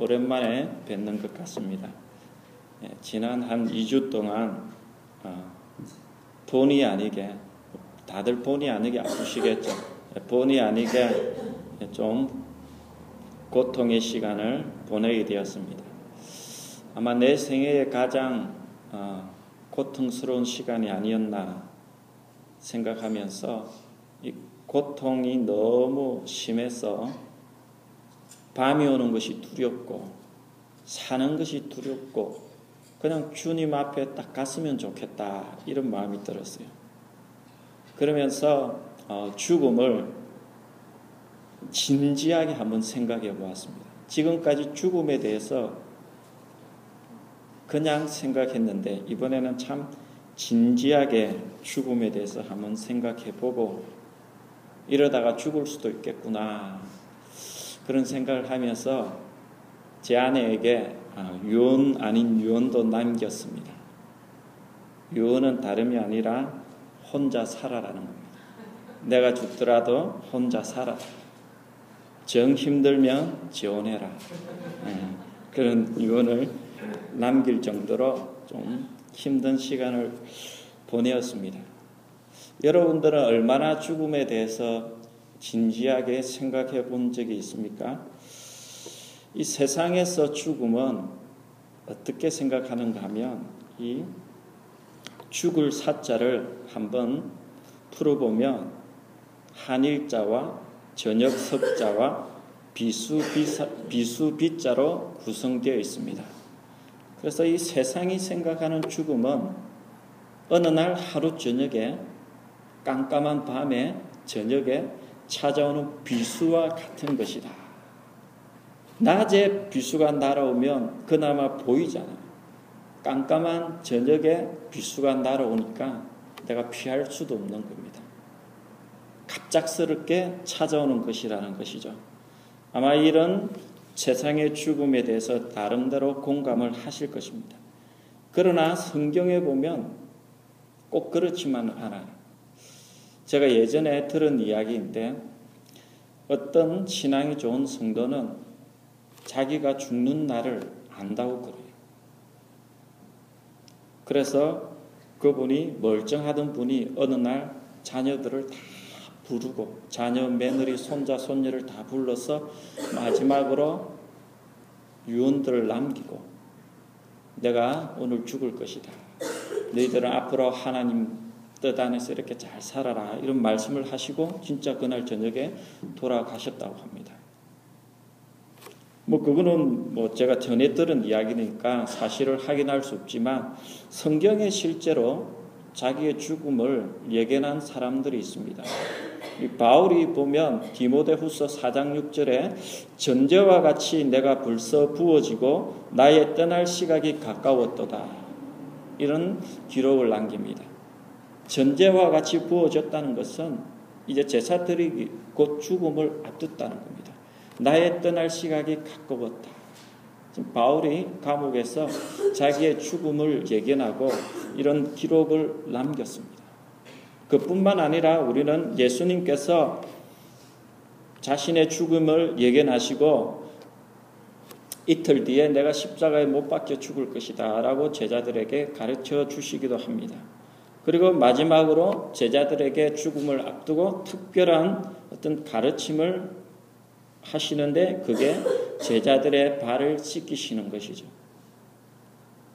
오랜만에 뵙는 것 같습니다. 예, 지난 한 2주 동안 어, 본의 아니게 다들 본의 아니게 아프시겠죠. 예, 본의 아니게 좀 고통의 시간을 보내게 되었습니다. 아마 내 생애의 가장 어, 고통스러운 시간이 아니었나 생각하면서 이 고통이 너무 심해서 밤이 오는 것이 두렵고 사는 것이 두렵고 그냥 주님 앞에 딱 갔으면 좋겠다 이런 마음이 들었어요. 그러면서 어, 죽음을 진지하게 한번 생각해 보았습니다. 지금까지 죽음에 대해서 그냥 생각했는데 이번에는 참 진지하게 죽음에 대해서 한번 생각해 보고 이러다가 죽을 수도 있겠구나 그런 생각을 하면서 제 아내에게 아, 유언 아닌 유언도 남겼습니다. 유언은 다름이 아니라 혼자 살아라는 겁니다. 내가 죽더라도 혼자 살아. 정 힘들면 지원해라. 네, 그런 유언을 남길 정도로 좀 힘든 시간을 보내었습니다. 여러분들은 얼마나 죽음에 대해서 진지하게 생각해 본 적이 있습니까? 이 세상에서 죽음은 어떻게 생각하는가 하면 이 죽을 사자를 한번 풀어보면 한일자와 저녁 석자와 비수 비사, 비수 비자로 구성되어 있습니다. 그래서 이 세상이 생각하는 죽음은 어느 날 하루 저녁에 깜깜한 밤에 저녁에 찾아오는 비수와 같은 것이다. 낮에 비수가 날아오면 그나마 보이잖아요. 깜깜한 저녁에 비수가 날아오니까 내가 피할 수도 없는 겁니다. 갑작스럽게 찾아오는 것이라는 것이죠. 아마 이런 세상의 죽음에 대해서 나름대로 공감을 하실 것입니다. 그러나 성경에 보면 꼭 그렇지만 않아요. 제가 예전에 들은 이야기인데 어떤 신앙이 좋은 성도는 자기가 죽는 날을 안다고 그래요. 그래서 그분이 멀쩡하던 분이 어느 날 자녀들을 다 부르고 자녀, 며느리, 손자, 손녀를 다 불러서 마지막으로 유언들을 남기고 내가 오늘 죽을 것이다. 너희들은 앞으로 하나님 뜻 안에서 이렇게 잘 살아라. 이런 말씀을 하시고 진짜 그날 저녁에 돌아가셨다고 합니다. 뭐 그거는 뭐 제가 전에 들은 이야기니까 사실을 확인할 수 없지만 성경에 실제로 자기의 죽음을 예견한 사람들이 있습니다. 바울이 보면 디모데후서 4장 6절에 전제와 같이 내가 벌써 부어지고 나의 떠날 시각이 가까웠도다. 이런 기록을 남깁니다. 전제와 같이 부어졌다는 것은 이제 제사 드리기 곧 죽음을 앞뒀다는 겁니다. 나의 떠날 시각이 가까웠다. 지금 바울이 감옥에서 자기의 죽음을 예견하고 이런 기록을 남겼습니다. 그뿐만 아니라 우리는 예수님께서 자신의 죽음을 예견하시고 이틀 뒤에 내가 십자가에 못 박혀 죽을 것이다 라고 제자들에게 가르쳐 주시기도 합니다. 그리고 마지막으로 제자들에게 죽음을 앞두고 특별한 어떤 가르침을 하시는데 그게 제자들의 발을 씻기시는 것이죠.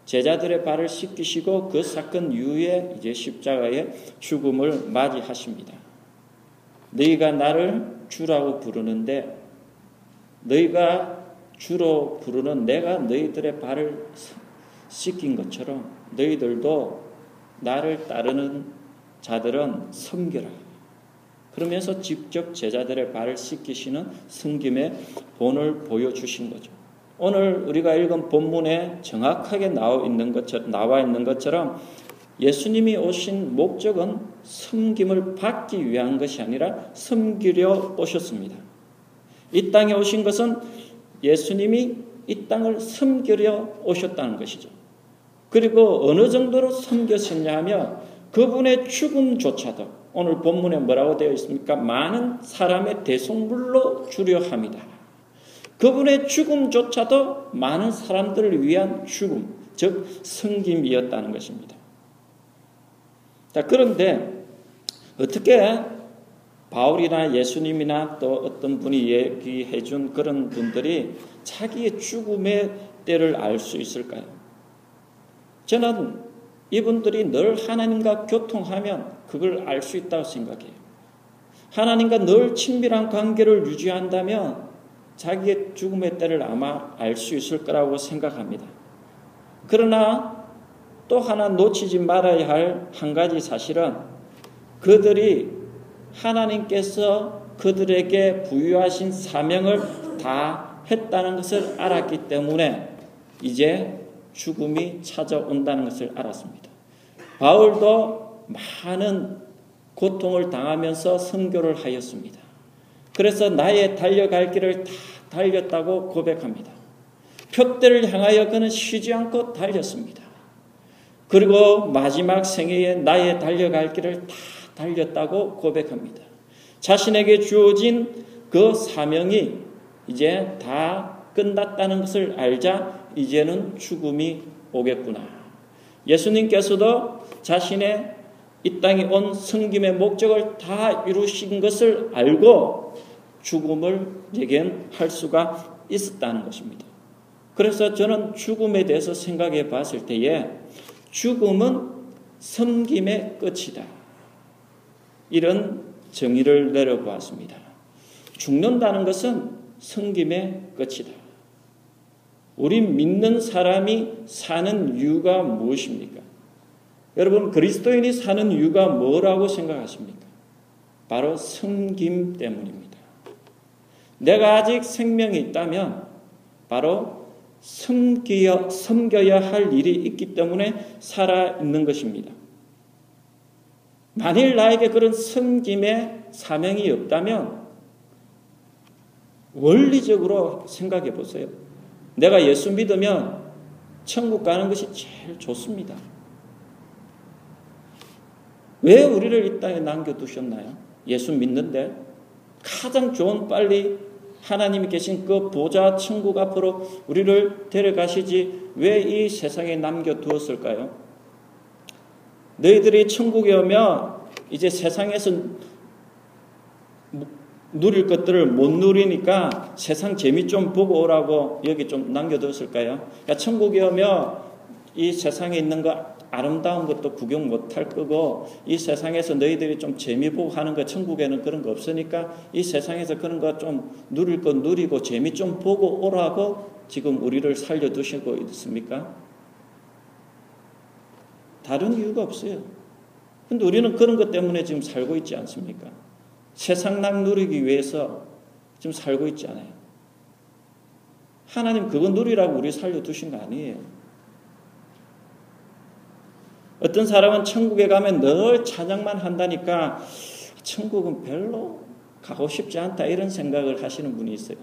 제자들의 발을 씻기시고 그 사건 이후에 이제 십자가의 죽음을 맞이하십니다. 너희가 나를 주라고 부르는데 너희가 주로 부르는 내가 너희들의 발을 씻긴 것처럼 너희들도 나를 따르는 자들은 섬겨라. 그러면서 직접 제자들의 발을 씻기시는 성김의 본을 보여주신 거죠. 오늘 우리가 읽은 본문에 정확하게 나와 있는 것처럼, 나와 있는 것처럼 예수님이 오신 목적은 섬김을 받기 위한 것이 아니라 섬기려 오셨습니다. 이 땅에 오신 것은 예수님이 이 땅을 섬기려 오셨다는 것이죠. 그리고 어느 정도로 섬겼었냐 하면 그분의 죽음조차도 오늘 본문에 뭐라고 되어 있습니까? 많은 사람의 대속물로 주려 합니다. 그분의 죽음조차도 많은 사람들을 위한 죽음, 즉 성김이었다는 것입니다. 자, 그런데 어떻게 바울이나 예수님이나 또 어떤 분이 얘기해 준 그런 분들이 자기의 죽음의 때를 알 수 있을까요? 저는 이분들이 늘 하나님과 교통하면 그걸 알 수 있다고 생각해요. 하나님과 늘 친밀한 관계를 유지한다면 자기의 죽음의 때를 아마 알 수 있을 거라고 생각합니다. 그러나 또 하나 놓치지 말아야 할 한 가지 사실은 그들이 하나님께서 그들에게 부여하신 사명을 다 했다는 것을 알았기 때문에 이제 죽음이 찾아온다는 것을 알았습니다. 바울도 많은 고통을 당하면서 선교를 하였습니다. 그래서 나의 달려갈 길을 다 달렸다고 고백합니다. 표대를 향하여 그는 쉬지 않고 달렸습니다. 그리고 마지막 생애에 나의 달려갈 길을 다 달렸다고 고백합니다. 자신에게 주어진 그 사명이 이제 다 끝났다는 것을 알자 이제는 죽음이 오겠구나. 예수님께서도 자신의 이 땅에 온 성김의 목적을 다 이루신 것을 알고 죽음을 예견할 수가 있었다는 것입니다. 그래서 저는 죽음에 대해서 생각해 봤을 때에 죽음은 섬김의 끝이다. 이런 정의를 내려보았습니다. 죽는다는 것은 섬김의 끝이다. 우리 믿는 사람이 사는 이유가 무엇입니까? 여러분, 그리스도인이 사는 이유가 뭐라고 생각하십니까? 바로 섬김 때문입니다. 내가 아직 생명이 있다면 바로 섬겨야, 섬겨야 할 일이 있기 때문에 살아 있는 것입니다. 만일 나에게 그런 섬김의 사명이 없다면 원리적으로 생각해 보세요. 내가 예수 믿으면 천국 가는 것이 제일 좋습니다. 왜 우리를 이 땅에 남겨두셨나요? 예수 믿는데 가장 좋은 빨리 하나님이 계신 그 보좌 천국 앞으로 우리를 데려가시지 왜 이 세상에 남겨두었을까요? 너희들이 천국에 오면 이제 세상에서 누릴 것들을 못 누리니까 세상 재미 좀 보고 오라고 여기 좀 남겨뒀을까요? 그러니까 천국에 오면 이 세상에 있는 거 아름다운 것도 구경 못할 거고 이 세상에서 너희들이 좀 재미 보고 하는 거 천국에는 그런 거 없으니까 이 세상에서 그런 거 좀 누릴 거 누리고 재미 좀 보고 오라고 지금 우리를 살려 두시고 있습니까? 다른 이유가 없어요. 근데 우리는 그런 것 때문에 지금 살고 있지 않습니까? 세상락 누리기 위해서 지금 살고 있지 않아요. 하나님 그거 누리라고 우리 살려두신 거 아니에요. 어떤 사람은 천국에 가면 늘 찬양만 한다니까 천국은 별로 가고 싶지 않다 이런 생각을 하시는 분이 있어요.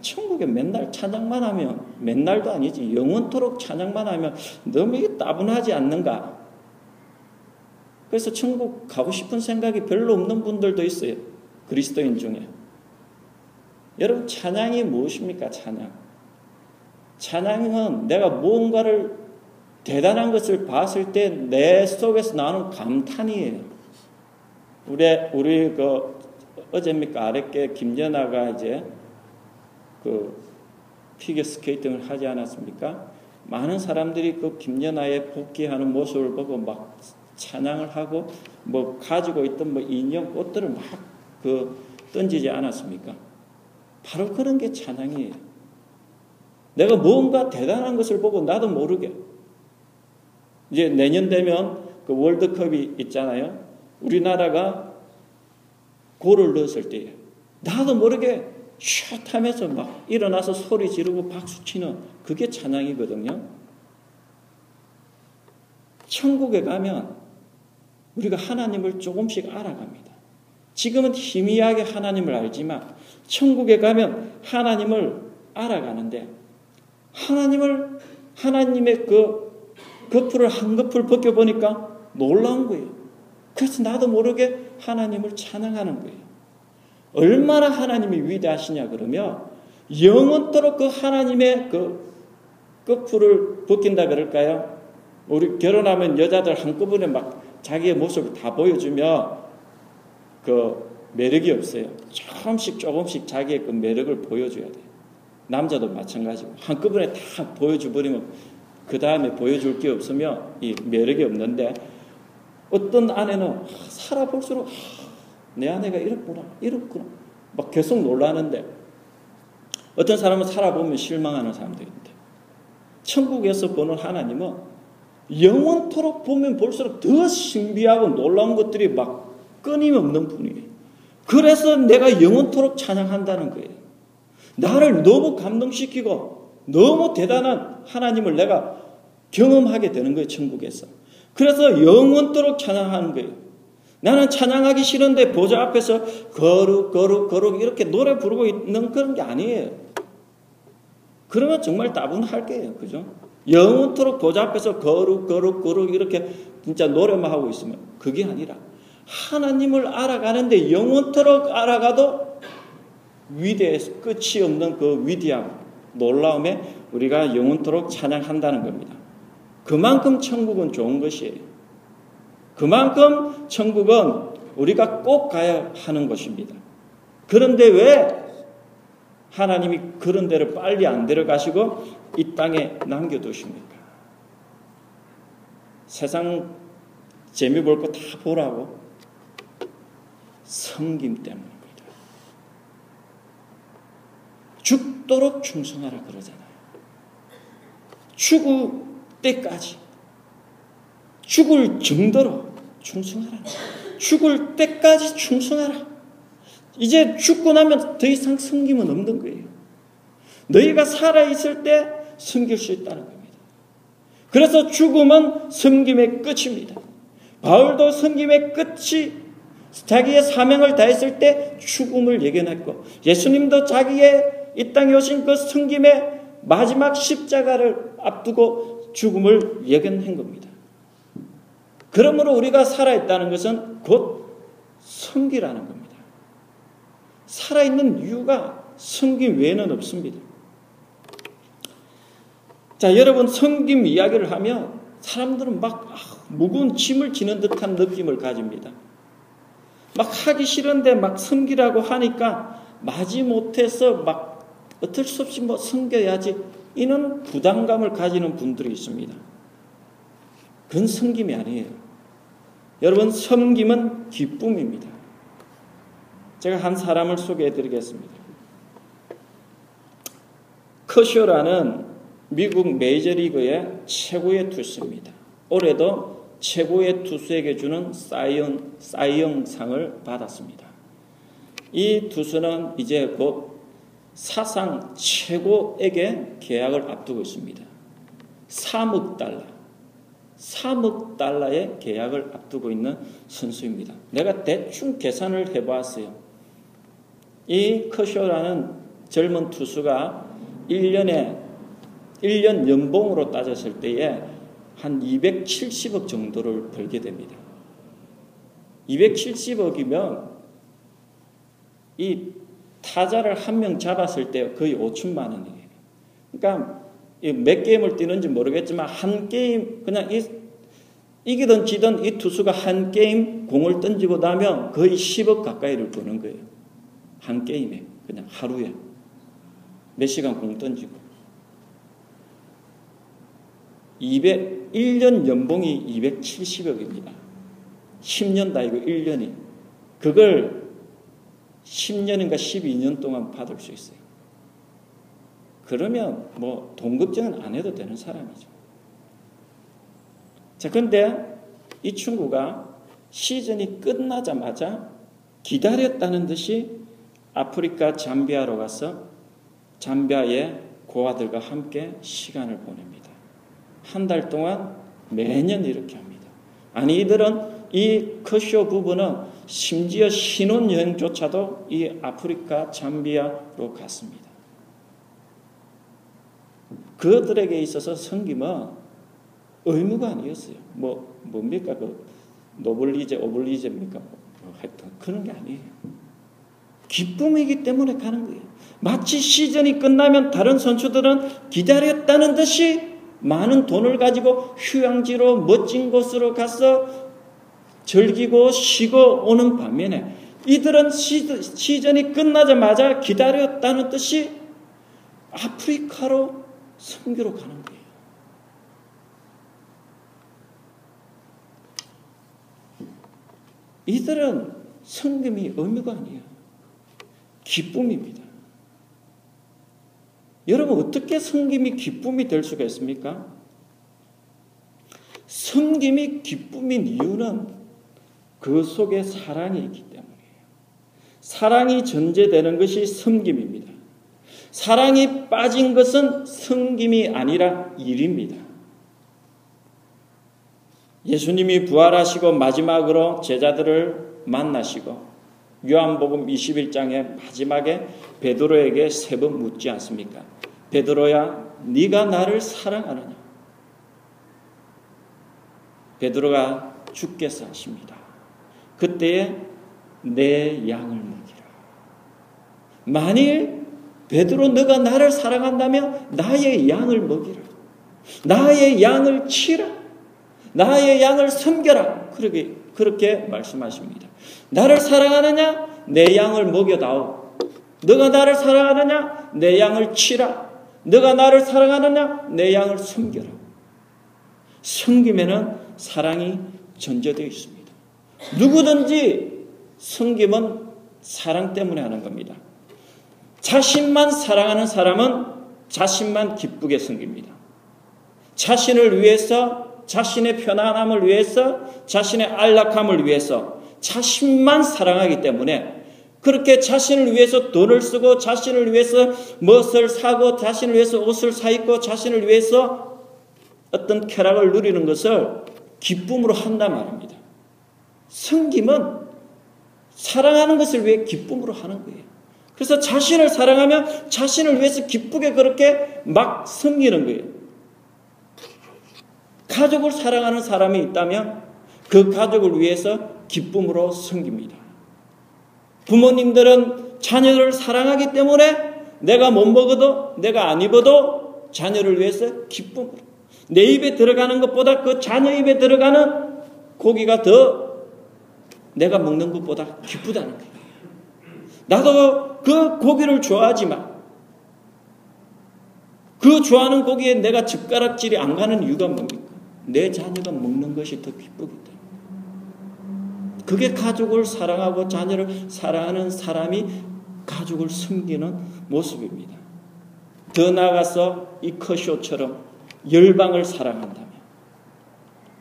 천국에 맨날 찬양만 하면 맨날도 아니지 영원토록 찬양만 하면 너무 이게 따분하지 않는가? 그래서 천국 가고 싶은 생각이 별로 없는 분들도 있어요. 그리스도인 중에. 여러분 찬양이 무엇입니까? 찬양. 찬양은 내가 무언가를 대단한 것을 봤을 때 내 속에서 나오는 감탄이에요. 우리 우리 그 어제입니까 아랫게 김연아가 이제 그 피겨 스케이팅을 하지 않았습니까? 많은 사람들이 그 김연아의 복귀하는 모습을 보고 막 찬양을 하고 뭐 가지고 있던 뭐 인형 꽃들을 막 그 던지지 않았습니까? 바로 그런 게 찬양이에요. 내가 뭔가 대단한 것을 보고 나도 모르게 이제 내년 되면 그 월드컵이 있잖아요. 우리나라가 골을 넣었을 때에 나도 모르게 슛 하면서 막 일어나서 소리 지르고 박수 치는 그게 찬양이거든요. 천국에 가면 우리가 하나님을 조금씩 알아갑니다. 지금은 희미하게 하나님을 알지만 천국에 가면 하나님을 알아가는데 하나님을 하나님의 그 거풀을 한 거풀 벗겨 보니까 놀라운 거예요. 그래서 나도 모르게 하나님을 찬양하는 거예요. 얼마나 하나님이 위대하시냐 그러면 영원토록 그 하나님의 그 끝풀을 벗긴다 그럴까요? 우리 결혼하면 여자들 한꺼번에 막 자기의 모습을 다 보여주며 그 매력이 없어요. 조금씩 조금씩 자기의 그 매력을 보여줘야 돼요. 남자도 마찬가지고 한꺼번에 다 보여줘버리면 그 다음에 보여줄 게 없으면 이 매력이 없는데 어떤 아내는 살아볼수록 내 아내가 이렇구나 이렇구나 막 계속 놀라는데 어떤 사람은 살아보면 실망하는 사람도 있는데 천국에서 보는 하나님은 영원토록 보면 볼수록 더 신비하고 놀라운 것들이 막 끊임없는 분이에요. 그래서 내가 영원토록 찬양한다는 거예요. 나를 너무 감동시키고 너무 대단한 하나님을 내가 경험하게 되는 거예요, 천국에서. 그래서 영원토록 찬양하는 거예요. 나는 찬양하기 싫은데 보좌 앞에서 거룩, 거룩, 거룩 이렇게 노래 부르고 있는 그런 게 아니에요. 그러면 정말 따분할 거예요. 그죠? 영원토록 보좌 앞에서 거룩, 거룩, 거룩 이렇게 진짜 노래만 하고 있으면 그게 아니라 하나님을 알아가는데 영원토록 알아가도 위대해서 끝이 없는 그 위대함, 놀라움에 우리가 영원토록 찬양한다는 겁니다. 그만큼 천국은 좋은 것이에요. 그만큼 천국은 우리가 꼭 가야 하는 것입니다. 그런데 왜 하나님이 그런 데를 빨리 안 데려가시고 이 땅에 남겨두십니까? 세상 재미 볼 거 다 보라고 성김 때문입니다. 죽도록 충성하라 그러잖아요. 죽을 때까지 죽을 정도로 충성하라. 죽을 때까지 충성하라. 이제 죽고 나면 더 이상 섬김은 없는 거예요. 너희가 살아있을 때 섬길 수 있다는 겁니다. 그래서 죽음은 섬김의 끝입니다. 바울도 섬김의 끝이 자기의 사명을 다했을 때 죽음을 예견했고 예수님도 자기의 이 땅에 오신 그 섬김의 마지막 십자가를 앞두고 죽음을 예견한 겁니다. 그러므로 우리가 살아있다는 것은 곧 섬기라는 겁니다. 살아있는 이유가 섬김 외에는 없습니다. 자, 여러분, 섬김 이야기를 하면 사람들은 막 아, 무거운 짐을 지는 듯한 느낌을 가집니다. 막 하기 싫은데 막 섬기라고 하니까 마지 못해서 막 어쩔 수 없이 뭐 섬겨야지 이는 부담감을 가지는 분들이 있습니다. 그건 섬김이 아니에요. 여러분, 섬김은 기쁨입니다. 제가 한 사람을 소개해 드리겠습니다. 커쇼라는 미국 메이저리그의 최고의 투수입니다. 올해도 최고의 투수에게 주는 사이언, 사이영상을 받았습니다. 이 투수는 이제 곧 사상 최고에게 계약을 앞두고 있습니다. 3억 달러. 3억 달러의 계약을 앞두고 있는 선수입니다. 내가 대충 계산을 해보았어요. 이 커쇼라는 젊은 투수가 1년에 1년 연봉으로 따졌을 때에 한 270억 정도를 벌게 됩니다. 270억이면 이 타자를 한 명 잡았을 때 거의 5천만 원이에요. 그러니까 몇 게임을 뛰는지 모르겠지만 한 게임 그냥 이, 이기든 지든 이 투수가 한 게임 공을 던지고 나면 거의 10억 가까이를 버는 거예요. 한 게임에 그냥 하루에 몇 시간 공 던지고 200 1년 연봉이 270억입니다. 10년 다이고 1년이 그걸 10년인가 12년 동안 받을 수 있어요. 그러면 뭐 동급증은 안 해도 되는 사람이죠. 자, 근데 이 친구가 시즌이 끝나자마자 기다렸다는 듯이 아프리카 잠비아로 가서 잠비아의 고아들과 함께 시간을 보냅니다. 한 달 동안 매년 이렇게 합니다. 아니, 이들은 이 커쇼 부부는 심지어 신혼여행조차도 이 아프리카 잠비아로 갔습니다. 그들에게 있어서 성김은 의무가 아니었어요. 뭐 뭡니까 그 노블리제 오블리제입니까? 뭐 하여튼 그런 게 아니에요. 기쁨이기 때문에 가는 거예요. 마치 시즌이 끝나면 다른 선수들은 기다렸다는 듯이 많은 돈을 가지고 휴양지로 멋진 곳으로 가서 즐기고 쉬고 오는 반면에 이들은 시즌이 끝나자마자 기다렸다는 뜻이 아프리카로 선교로 가는 거예요. 이들은 성금이 의미가 아니에요. 기쁨입니다. 여러분 어떻게 섬김이 기쁨이 될 수가 있습니까? 섬김이 기쁨인 이유는 그 속에 사랑이 있기 때문이에요. 사랑이 전제되는 것이 섬김입니다. 사랑이 빠진 것은 섬김이 아니라 일입니다. 예수님이 부활하시고 마지막으로 제자들을 만나시고 요한복음 21장의 마지막에 베드로에게 세 번 묻지 않습니까? 베드로야 네가 나를 사랑하느냐? 베드로가 죽겠어 하십니다. 그때에 내 양을 먹이라. 만일 베드로 너가 나를 사랑한다면 나의 양을 먹이라. 나의 양을 치라. 나의 양을 섬겨라. 그렇게 그렇게 말씀하십니다. 나를 사랑하느냐? 내 양을 먹여다오. 너가 나를 사랑하느냐? 내 양을 치라. 너가 나를 사랑하느냐? 내 양을 섬겨라. 섬김에는 사랑이 전제되어 있습니다. 누구든지 섬김은 사랑 때문에 하는 겁니다. 자신만 사랑하는 사람은 자신만 기쁘게 섬깁니다. 자신을 위해서, 자신의 편안함을 위해서, 자신의 안락함을 위해서 자신만 사랑하기 때문에 그렇게 자신을 위해서 돈을 쓰고 자신을 위해서 무엇을 사고 자신을 위해서 옷을 사 입고 자신을 위해서 어떤 쾌락을 누리는 것을 기쁨으로 한단 말입니다. 성김은 사랑하는 것을 위해 기쁨으로 하는 거예요. 그래서 자신을 사랑하면 자신을 위해서 기쁘게 그렇게 막 섬기는 거예요. 가족을 사랑하는 사람이 있다면 그 가족을 위해서 기쁨으로 섬깁니다. 부모님들은 자녀를 사랑하기 때문에 내가 못 먹어도 내가 안 입어도 자녀를 위해서 기쁨으로 내 입에 들어가는 것보다 그 자녀 입에 들어가는 고기가 더 내가 먹는 것보다 기쁘다는 거예요. 나도 그 고기를 좋아하지만 그 좋아하는 고기에 내가 젓가락질이 안 가는 이유가 뭡니까? 내 자녀가 먹는 것이 더 기쁘기 때문에. 그게 가족을 사랑하고 자녀를 사랑하는 사람이 가족을 숨기는 모습입니다. 더 나아가서 이 커쇼처럼 열방을 사랑한다면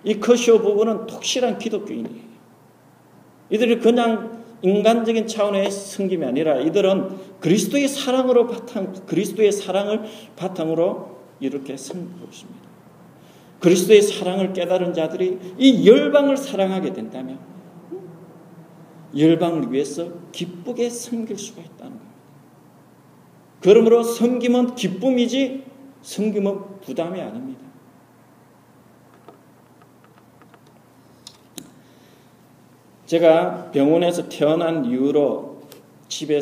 이 커쇼 부부는 독실한 기독교인이에요. 이들이 그냥 인간적인 차원의 섬김이 아니라 이들은 그리스도의 사랑으로 바탕 그리스도의 사랑을 바탕으로 이렇게 있습니다. 그리스도의 사랑을 깨달은 자들이 이 열방을 사랑하게 된다면 열방을 위해서 기쁘게 섬길 수가 있다는 겁니다. 그러므로 섬김은 기쁨이지 섬김은 부담이 아닙니다. 제가 병원에서 태어난 이후로 집에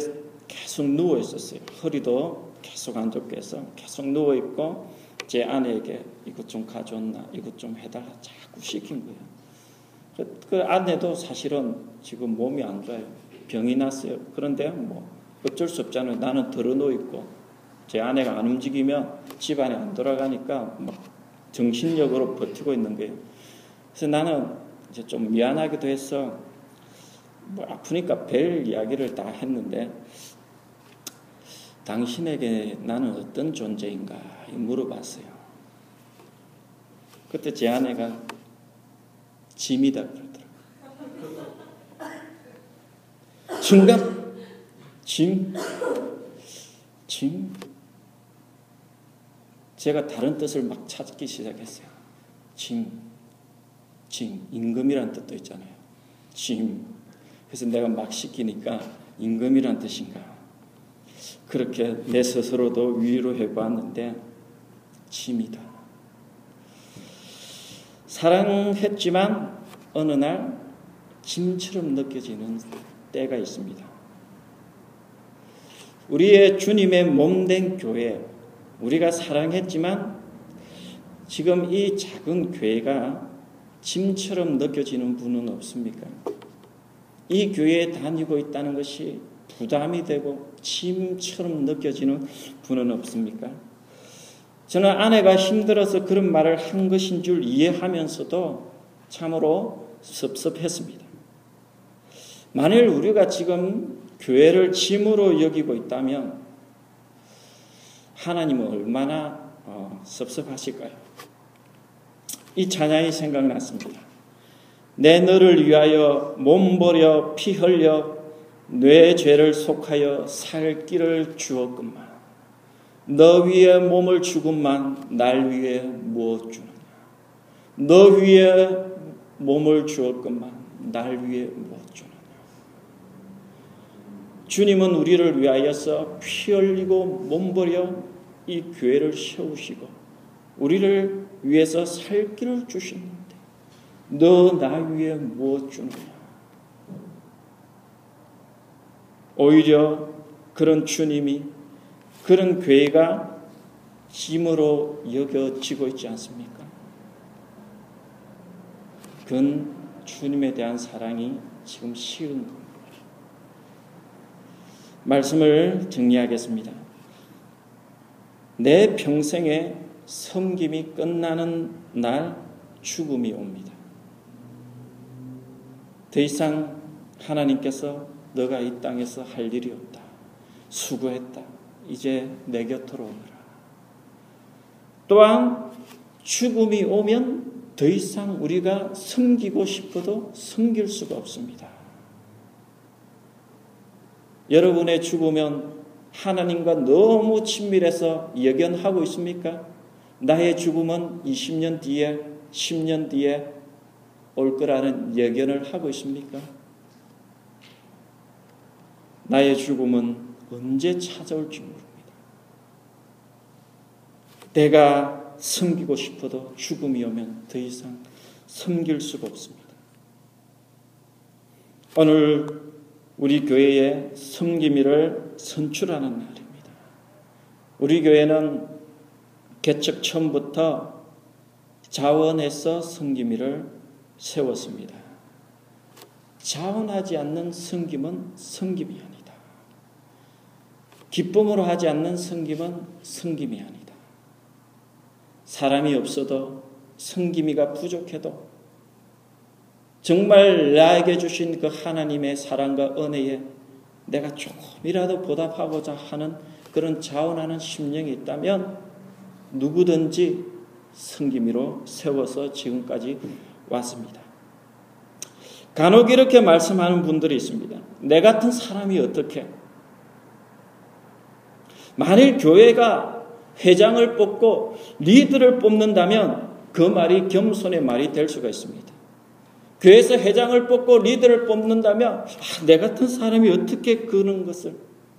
계속 누워 있었어요. 허리도 계속 안 좋게 해서 계속 누워 있고 제 아내에게 이것 좀 가져왔나 이것 좀 해달라 자꾸 시킨 거예요. 그, 그 아내도 사실은 지금 몸이 안 좋아요. 병이 났어요. 그런데 뭐 어쩔 수 없잖아요. 나는 들어놓 있고 제 아내가 안 움직이면 집안에 안 돌아가니까 막 정신력으로 버티고 있는 거예요. 그래서 나는 이제 좀 미안하기도 했어. 뭐 아프니까 별 이야기를 다 했는데 당신에게 나는 어떤 존재인가 물어봤어요. 그때 제 아내가 짐이다 그러더라고요. 순간 짐, 짐. 제가 다른 뜻을 막 찾기 시작했어요. 짐, 짐, 임금이란 뜻도 있잖아요. 짐. 그래서 내가 막 시키니까 임금이란 뜻인가. 그렇게 내 스스로도 위로해 보았는데 짐이다. 사랑했지만 어느 날 짐처럼 느껴지는 때가 있습니다. 우리의 주님의 몸된 교회, 우리가 사랑했지만 지금 이 작은 교회가 짐처럼 느껴지는 분은 없습니까? 이 교회에 다니고 있다는 것이 부담이 되고 짐처럼 느껴지는 분은 없습니까? 저는 아내가 힘들어서 그런 말을 한 것인 줄 이해하면서도 참으로 섭섭했습니다. 만일 우리가 지금 교회를 짐으로 여기고 있다면 하나님은 얼마나 어, 섭섭하실까요? 이 찬양이 생각났습니다. 내 너를 위하여 몸버려 피 흘려 뇌 죄를 속하여 살 길을 주었건만. 너 위에 몸을 주건만 날 위에 무엇 주느냐? 너 위에 몸을 주었건만 날 위에 무엇 주느냐? 주님은 우리를 위하여서 피 흘리고 몸버려 이 교회를 세우시고 우리를 위해서 살 길을 주시는데 너 나 위에 무엇 주느냐 오히려 그런 주님이 그런 교회가 짐으로 여겨지고 있지 않습니까? 그건 주님에 대한 사랑이 지금 식은 겁니다. 말씀을 정리하겠습니다. 내 평생의 섬김이 끝나는 날 죽음이 옵니다. 더 이상 하나님께서 너가 이 땅에서 할 일이 없다. 수고했다. 이제 내 곁으로 오너라. 또한 죽음이 오면 더 이상 우리가 섬기고 싶어도 섬길 수가 없습니다. 여러분의 죽으면 하나님과 너무 친밀해서 예견하고 있습니까? 나의 죽음은 20년 뒤에, 10년 뒤에 올 거라는 예견을 하고 있습니까? 나의 죽음은 언제 찾아올지 모릅니다. 내가 섬기고 싶어도 죽음이 오면 더 이상 섬길 수가 없습니다. 오늘 우리 교회에 섬김이를 선출하는 날입니다. 우리 교회는 개척 처음부터 자원해서 섬김이를 세웠습니다. 자원하지 않는 섬김은 섬김이 아니다. 기쁨으로 하지 않는 섬김은 섬김이 아니다. 사람이 없어도 섬김이가 부족해도 정말 나에게 주신 그 하나님의 사랑과 은혜에 내가 조금이라도 보답하고자 하는 그런 자원하는 심령이 있다면 누구든지 섬김이로 세워서 지금까지 왔습니다. 간혹 이렇게 말씀하는 분들이 있습니다. 내 같은 사람이 어떻게 만일 교회가 회장을 뽑고 리드를 뽑는다면 그 말이 겸손의 말이 될 수가 있습니다. 교회에서 회장을 뽑고 리드를 뽑는다면 아, 내 같은 사람이 어떻게 그런 것을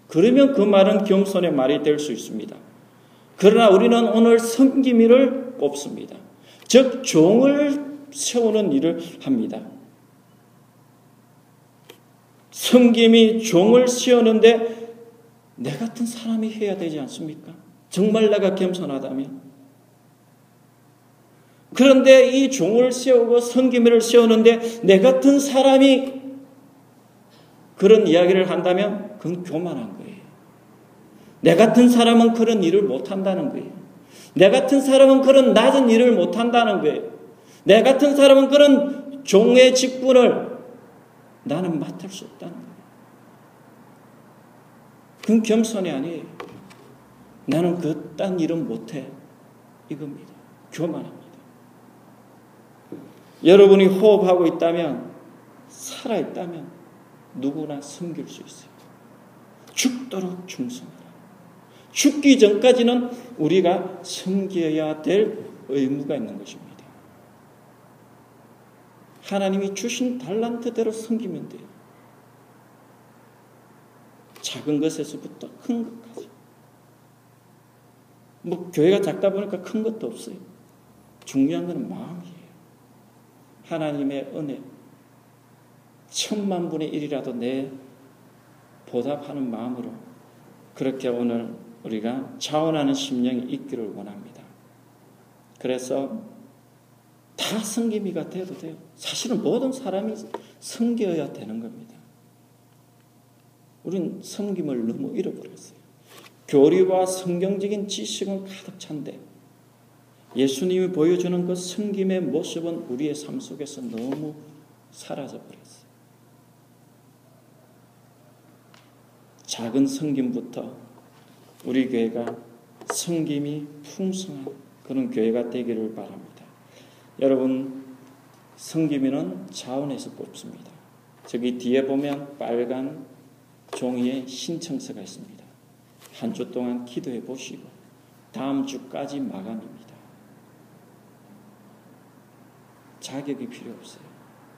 그러면 그 말은 겸손의 말이 될 수 있습니다. 그러나 우리는 오늘 섬김이를 뽑습니다. 즉 종을 세우는 일을 합니다. 섬김이 종을 세우는데 내 같은 사람이 해야 되지 않습니까? 정말 내가 겸손하다면. 그런데 이 종을 세우고 성기미를 세우는데 내 같은 사람이 그런 이야기를 한다면 그건 교만한 거예요. 내 같은 사람은 그런 일을 못 한다는 거예요. 내 같은 사람은 그런 낮은 일을 못 한다는 거예요. 내 같은 사람은 그런 종의 직분을 나는 맡을 수 없다는 거예요. 그건 겸손이 아니에요. 나는 그 딴 일은 못해. 이겁니다. 교만합니다. 여러분이 호흡하고 있다면, 살아있다면 누구나 섬길 수 있어요. 죽도록 충성하라. 죽기 전까지는 우리가 섬겨야 될 의무가 있는 것입니다. 하나님이 주신 달란트대로 섬기면 돼요. 작은 것에서부터 큰 것까지. 뭐 교회가 작다 보니까 큰 것도 없어요. 중요한 것은 마음이에요. 하나님의 은혜 천만 분의 일이라도 내 보답하는 마음으로 그렇게 오늘 우리가 자원하는 심령이 있기를 원합니다. 그래서 다 성김이가 돼도 돼요. 사실은 모든 사람이 성겨야 되는 겁니다. 우린 성김을 너무 잃어버렸어요. 교리와 성경적인 지식은 가득 찬데 예수님이 보여주는 그 성김의 모습은 우리의 삶 속에서 너무 사라져 버렸어요. 작은 성김부터 우리 교회가 성김이 풍성한 그런 교회가 되기를 바랍니다. 여러분 성김이는 자원에서 뽑습니다. 저기 뒤에 보면 빨간 종이에 신청서가 있습니다. 한 주 동안 기도해 보시고 다음 주까지 마감입니다. 자격이 필요 없어요.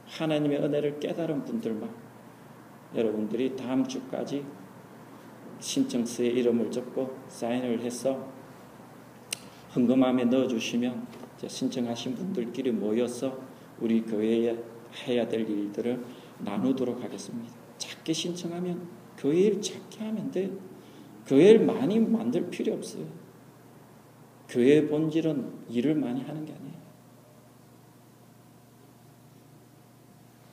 하나님의 은혜를 깨달은 분들만 여러분들이 다음 주까지 신청서에 이름을 적고 사인을 해서 헌금함에 넣어주시면 신청하신 분들끼리 모여서 우리 교회에 해야 될 일들을 나누도록 하겠습니다. 작게 신청하면 교회를 작게 하면 돼. 교회를 많이 만들 필요 없어요. 교회의 본질은 일을 많이 하는 게 아니에요.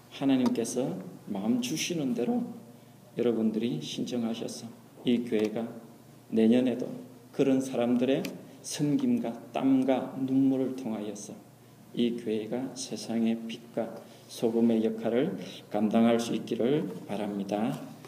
하나님께서 마음 주시는 대로 여러분들이 신청하셔서 이 교회가 내년에도 그런 사람들의 섬김과 땀과 눈물을 통하여서 이 교회가 세상의 빛과 소금의 역할을 감당할 수 있기를 바랍니다.